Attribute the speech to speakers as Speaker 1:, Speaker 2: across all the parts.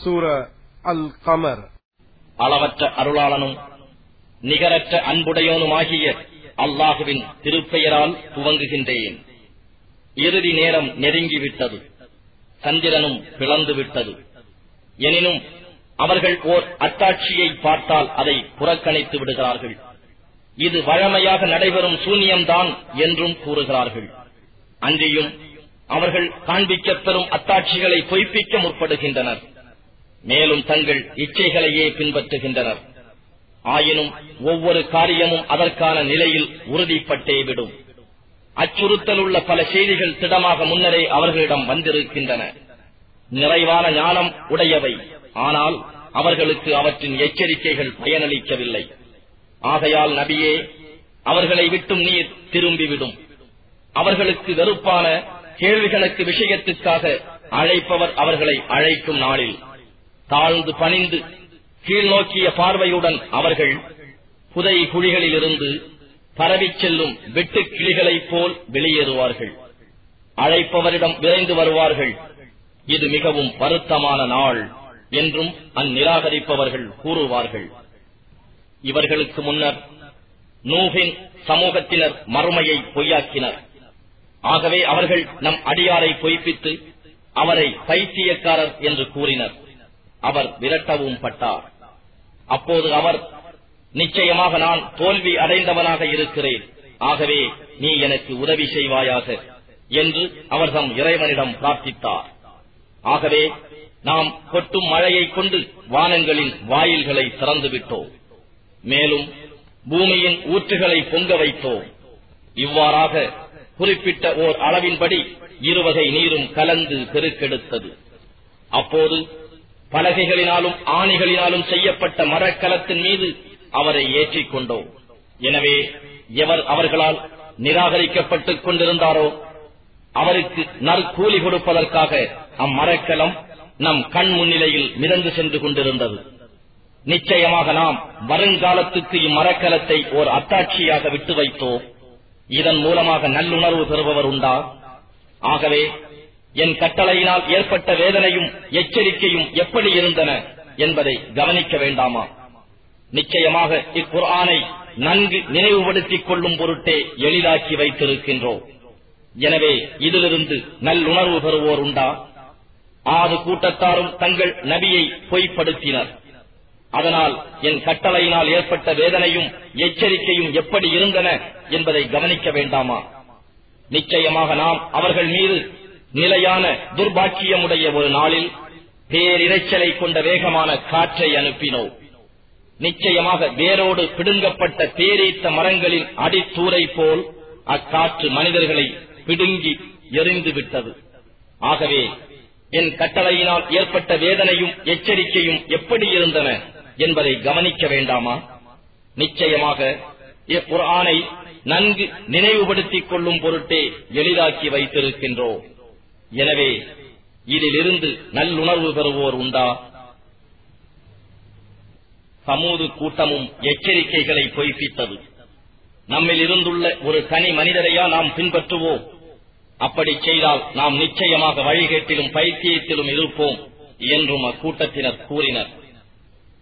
Speaker 1: சூர அல் கமர்
Speaker 2: அளவற்ற அருளாளனும் நிகரற்ற அன்புடையோனுமாகிய அல்லாஹுவின் திருப்பெயரால் துவங்குகின்றேன். இறுதி நேரம் நெருங்கிவிட்டது சந்திரனும் பிளந்து விட்டது எனினும் அவர்கள் ஓர் அத்தாட்சியை பார்த்தால் அதை புறக்கணித்து விடுகிறார்கள். இது வழமையாக நடைபெறும் சூன்யம்தான் என்றும் கூறுகிறார்கள். அன்றியும் அவர்கள் காண்பிக்கப்பெறும் அத்தாட்சிகளை பொய்ப்பிக்க முற்படுகின்றனர். மேலும் தங்கள் இச்சைகளையே பின்பற்றுகின்றனர். ஆயினும் ஒவ்வொரு காரியமும் அதற்கான நிலையில் உறுதிப்பட்டே விடும். அச்சுறுத்தலுள்ள பல செய்திகள் திடமாக முன்னரே அவர்களிடம் வந்திருக்கின்றன. நிறைவான ஞானம் உடையவை. ஆனால் அவர்களுக்கு அவற்றின் எச்சரிக்கைகள் பயனளிக்கவில்லை. ஆகையால் நபியே அவர்களை விட்டும் நீர் திரும்பிவிடும். அவர்களுக்கு வெறுப்பான கேள்விகளுக்கு விஷயத்திற்காக அழைப்பவர் அவர்களை அழைக்கும் நாளில். தாழ்ந்து பணிந்து கீழ் நோக்கிய பார்வையுடன் அவர்கள் புதை குழிகளிலிருந்து பரவிச் செல்லும் வெட்டுக் கிளிகளைப் போல் வெளியேறுவார்கள். அழைப்பவரிடம் விரைந்து வருவார்கள். இது மிகவும் வருத்தமான நாள் என்றும் அந்நிராகரிப்பவர்கள் கூறுவார்கள். இவர்களுக்கு முன்னர் நூகின் சமூகத்தினர் மறுமையை பொய்யாக்கினர். ஆகவே அவர்கள் நம் அடியாரை பொய்ப்பித்து அவரை பைத்தியக்காரர் என்று கூறினர். அவர் விரட்டவும் பட்டார். அப்போது அவர் நிச்சயமாக நான் தோல்வி அடைந்தவனாக இருக்கிறேன். ஆகவே நீ எனக்கு உதவி செய்வாயாக என்று அவர் தம் இறைவனிடம் பிரார்த்தித்தார். ஆகவே நாம் கொட்டும் மழையைக் கொண்டு வானங்களின் வாயில்களை திறந்து விட்டோம். மேலும் பூமியின் ஊற்றுகளை பொங்க வைத்தோம். இவ்வாறாக குறிப்பிட்ட ஓர் அளவின்படி இருவகை நீரும் கலந்து பெருக்கெடுத்தது. அப்போது பலகைகளினாலும் ஆணிகளினாலும் செய்யப்பட்ட மரக்கலத்தின் மீது அவரை ஏற்றிக் கொண்டோம். எனவே எவர் அவர்களால் நிராகரிக்கப்பட்டுக் கொண்டிருந்தாரோ அவருக்கு நற்கூலி கொடுப்பதற்காக அம்மரக்கலம் நம் கண் முன்னிலையில் மிதந்து சென்று கொண்டிருந்தது. நிச்சயமாக நாம் வருங்காலத்துக்கு இம்மரக்கலத்தை ஓர் அத்தாட்சியாக விட்டு வைத்தோம். இதன் மூலமாக நல்லுணர்வு பெறுபவர் உண்டா? ஆகவே என் கட்டளையினால் ஏற்பட்ட வேதனையும் எச்சரிக்கையும் எப்படி இருந்தன என்பதை கவனிக்க வேண்டாமா? நிச்சயமாக இக்குர்ஆனை நன்கு நினைவுபடுத்திக் கொள்ளும் பொருட்டே எளிதாக்கி வைத்திருக்கின்றோம். எனவே இதிலிருந்து நல்லுணர்வு பெறுவோர் உண்டா? ஆறு கூட்டத்தாரும் தங்கள் நபியை பொய்ப்படுத்தினர். அதனால் என் கட்டளையினால் ஏற்பட்ட வேதனையும் எச்சரிக்கையும் எப்படி இருந்தன என்பதை கவனிக்க வேண்டாமா? நிச்சயமாக நாம் அவர்கள் மீது நிலையான துர்பாக்கியமுடைய ஒரு நாளில் பேரிரைச்சலை கொண்ட வேகமான காற்றை அனுப்பினோம். நிச்சயமாக வேரோடு பிடுங்கப்பட்ட பேரீத்த மரங்களின் அடித்தூரை போல் அக்காற்று மனிதர்களை பிடுங்கி எறிந்துவிட்டது. ஆகவே என் கட்டளையினால் ஏற்பட்ட வேதனையும் எச்சரிக்கையும் எப்படி இருந்தன என்பதை கவனிக்க வேண்டாமா? நிச்சயமாக இக்குர்ஆனை நன்கு நினைவுபடுத்திக் கொள்ளும் பொருட்டே எளிதாக்கி வைத்திருக்கின்றோம். எனவே இதிலிருந்து நல்லுணர்வு பெறுவோர் உண்டா? சமூது கூட்டமும் எச்சரிக்கைகளை பொய்ப்பித்தது. நம்மில் இருந்துள்ள ஒரு தனி மனிதரையா நாம் பின்பற்றுவோம். அப்படி செய்தால் நாம் நிச்சயமாக வழிகேட்டிலும் பைத்தியத்திலும் இருப்போம் என்றும் அக்கூட்டத்தினர் கூறினர்.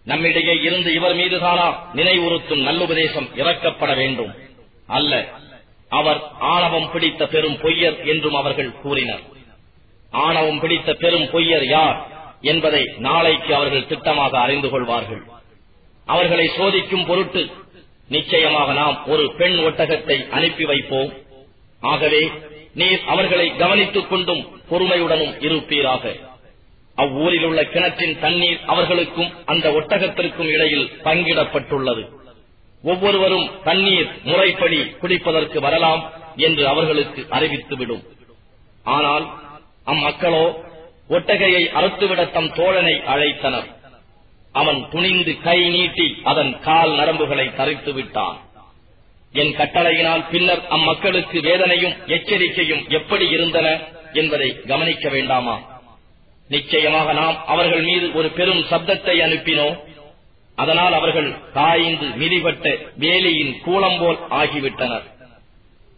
Speaker 2: நம்மிடையே இருந்து இவர் மீதுதானா நினைவுறுத்தும் நல்லுபதேசம் இறக்கப்பட வேண்டும். அல்ல அவர் ஆணவம் பிடித்த பெரும் பொய்யர் என்றும் அவர்கள் கூறினர். ஆணவம் பிடித்த பெரும் பொய்யர் யார் என்பதை நாளைக்கு அவர்கள் திட்டமாக அறிந்து கொள்வார்கள். அவர்களை சோதிக்கும் பொருட்டு நிச்சயமாக நாம் ஒரு பெண் ஒட்டகத்தை அனுப்பி வைப்போம். ஆகவே நீர் அவர்களை கவனித்துக் கொண்டும் பொறுமையுடனும் இருப்பீராக. அவ்வூரில் உள்ள கிணற்றின் தண்ணீர் அவர்களுக்கும் அந்த ஒட்டகத்திற்கும் இடையில் பங்கிடப்பட்டுள்ளது. ஒவ்வொருவரும் தண்ணீர் முறைப்படி குடிப்பதற்கு வரலாம் என்று அவர்களுக்கு அறிவித்துவிடும். ஆனால் அம்மக்களோ ஒட்டகையை அறுத்துவிட தம் தோழனை அழைத்தனர். அவன் துணிந்து கை நீட்டி அதன் கால் நரம்புகளை தரித்து விட்டான். என் கட்டளையினால் பின்னர் அம்மக்களுக்கு வேதனையும் எச்சரிக்கையும் எப்படி இருந்தன என்பதை கவனிக்க வேண்டாமா? நிச்சயமாக நாம் அவர்கள் மீது ஒரு பெரும் சப்தத்தை அனுப்பினோம் அதனால் அவர்கள் காய்ந்து மிதிபட்ட வேலியின் கூலம்போல் ஆகிவிட்டனர்.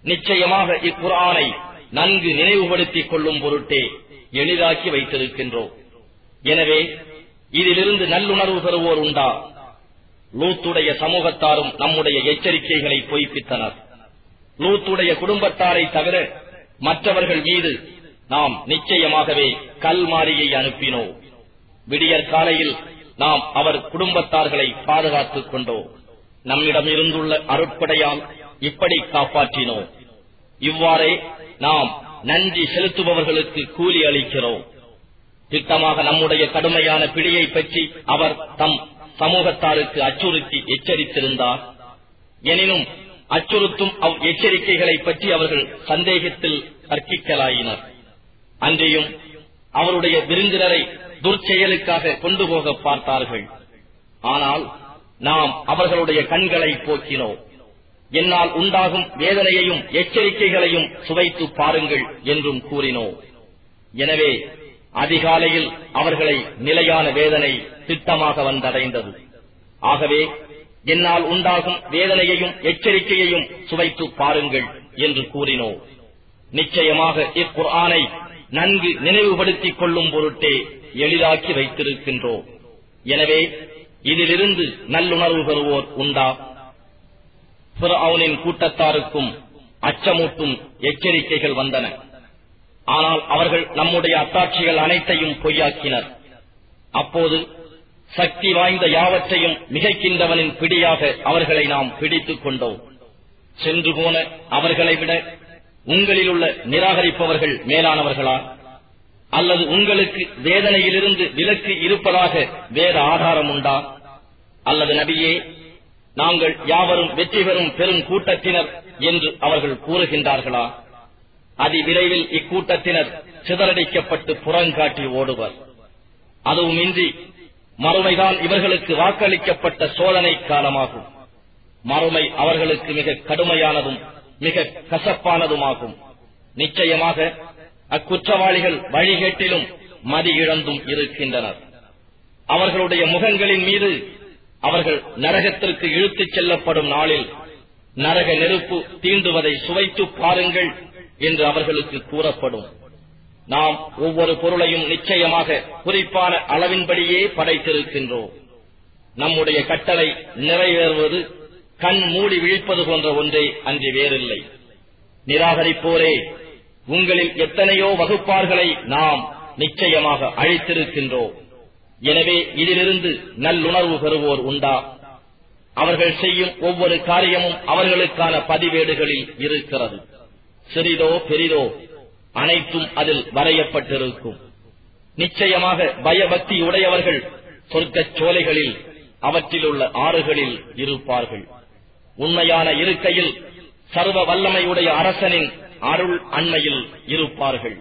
Speaker 2: நிச்சயமாக இக்குரானை நன்கு நினைவுபடுத்திக் கொள்ளும் பொருட்டே எளிதாக்கி வைத்திருக்கின்றோம். எனவே இதிலிருந்து நல்லுணர்வு பெறுவோர் உண்டா? லூத்துடைய சமூகத்தாரும் நம்முடைய எச்சரிக்கைகளை பொய்ப்பித்தனர். லூத்துடைய குடும்பத்தாரை தவிர மற்றவர்கள் மீது நாம் நிச்சயமாகவே கல்மாரியை அனுப்பினோம். விடியற் காலையில் நாம் அவர் குடும்பத்தார்களை பாதுகாத்துக் கொண்டோம். நம்மிடம் இருந்துள்ள அருட்படையால் இப்படி காப்பாற்றினோம். இவ்வாறே நாம் நன்றி செலுத்துபவர்களுக்கு கூலி அளிக்கிறோம். திட்டமாக நம்முடைய கடுமையான பிடியை பற்றி அவர் தம் சமூகத்தாருக்கு அச்சுறுத்தி எச்சரித்திருந்தார். எனினும் அச்சுறுத்தும் அவ் எச்சரிக்கைகளை பற்றி அவர்கள் சந்தேகத்தில் கற்பிக்கலாயினர் அன்றையும் அவருடைய விருந்தினரை துர்ச்செயலுக்காக கொண்டு போக பார்த்தார்கள். ஆனால் நாம் அவர்களுடைய கண்களை போக்கினோம். என்னால் உண்டாகும் வேதனையையும் எச்சரிக்கைகளையும் சுவைத்து பாருங்கள் என்றும் கூறினோம் எனவே அதிகாலையில் அவர்களை நிலையான வேதனை திட்டமாக வந்தடைந்தது. ஆகவே என்னால் உண்டாகும் வேதனையையும் எச்சரிக்கையையும் சுவைத்து பாருங்கள் என்று கூறினோம் நிச்சயமாக இக்குர்ஆனை நன்கு நினைவுபடுத்திக் கொள்ளும் பொருட்டே எளிதாக்கி வைத்திருக்கின்றோம். எனவே இதிலிருந்து நல்லுணர்வு பெறுவோர் உண்டா? பிறவுனின் கூட்டத்தாருக்கும் அச்சமூட்டும் எச்சரிக்கைகள் வந்தன. ஆனால் அவர்கள் நம்முடைய அத்தாட்சிகள் அனைத்தையும் பொய்யாக்கினர். அப்போது சக்தி வாய்ந்த யாவற்றையும் மிகைக்கின்றவனின் பிடியாக அவர்களை நாம் பிடித்துக் கொண்டோம். சென்று போன அவர்களை விட உங்களில் உள்ள நிராகரிப்பவர்கள் மேலானவர்களா? அல்லது உங்களுக்கு வேதனையிலிருந்து விலக்கு இருப்பதாக வேறு ஆதாரம் உண்டா? அல்லது நபியே நாங்கள் யாவரும் வெற்றி பெறும் பெரும் கூட்டத்தினர் என்று அவர்கள் கூறுகின்றார்களா? அதி விரைவில் இக்கூட்டத்தினர் சிதறடிக்கப்பட்டு புறங்காட்டி ஓடுவர். அதுவுமின்றி மறுமைதான் இவர்களுக்கு வாக்களிக்கப்பட்ட சோதனை காலமாகும். மறுமை அவர்களுக்கு மிக கடுமையானதும் மிக கசப்பானதுமாகும். நிச்சயமாக அக்குற்றவாளிகள் வழிகேட்டிலும் மதி இழந்தும் இருக்கின்றனர். அவர்களுடைய முகங்களின் மீது அவர்கள் நரகத்திற்கு இழுத்துச் செல்லப்படும் நாளில் நரக நெருப்பு தீண்டுவதை சுவைத்து பாருங்கள் என்று அவர்களுக்கு கூறப்படும். நாம் ஒவ்வொரு பொருளையும் நிச்சயமாக குறிப்பான அளவின்படியே படைத்திருக்கின்றோம். நம்முடைய கட்டளை நிறைவேறுவது கண் மூடி விழிப்பது போன்ற ஒன்றே அன்றி வேறில்லை. நிராகரிப்போரே உங்களில் எத்தனையோ வகுப்பார்களை நாம் நிச்சயமாக அழித்திருக்கின்றோம். எனவே இதிலிருந்து நல்லுணர்வு பெறுவோர் உண்டா? அவர்கள் செய்யும் ஒவ்வொரு காரியமும் அவர்களுக்கான பதிவேடுகளில் இருக்கிறது. சிறிதோ பெரிதோ அனைத்தும் அதில் வரையப்பட்டிருக்கும். நிச்சயமாக பயபக்தி உடையவர்கள் சொர்க்கச் சோலைகளில் அவற்றிலுள்ள ஆறுகளில் இருப்பார்கள். உண்மையான இருக்கையில் சர்வ வல்லமையுடைய அரசனின் அருள் அண்மையில் இருப்பார்கள்.